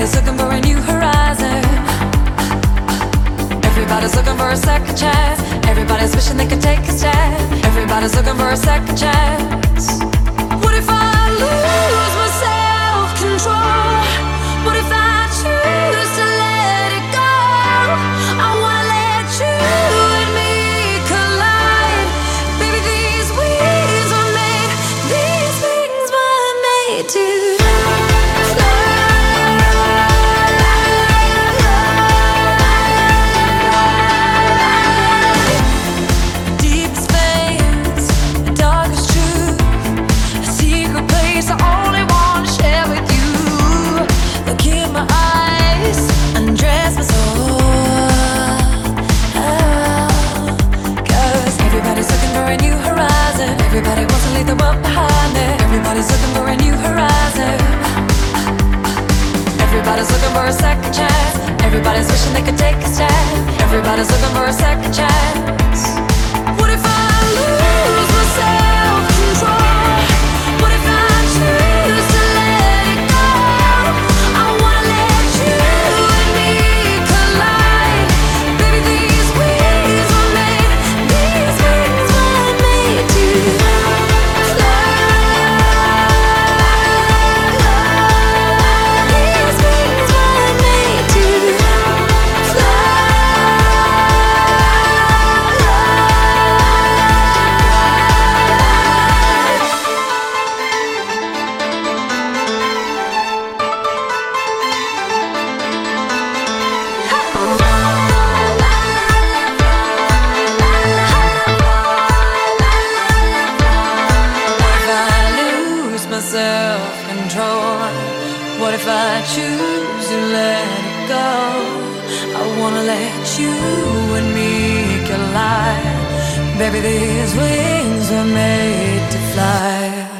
Everybody's looking for a new horizon. Everybody's looking for a second chance. Everybody's wishing they could take a step. Everybody's looking for a second chance. Everybody's wishing they could take a stand. Everybody's looking for a second chance. Lose my self-control? What if I choose to let it go? I wanna let you and me collide. Baby, these wings are made to fly.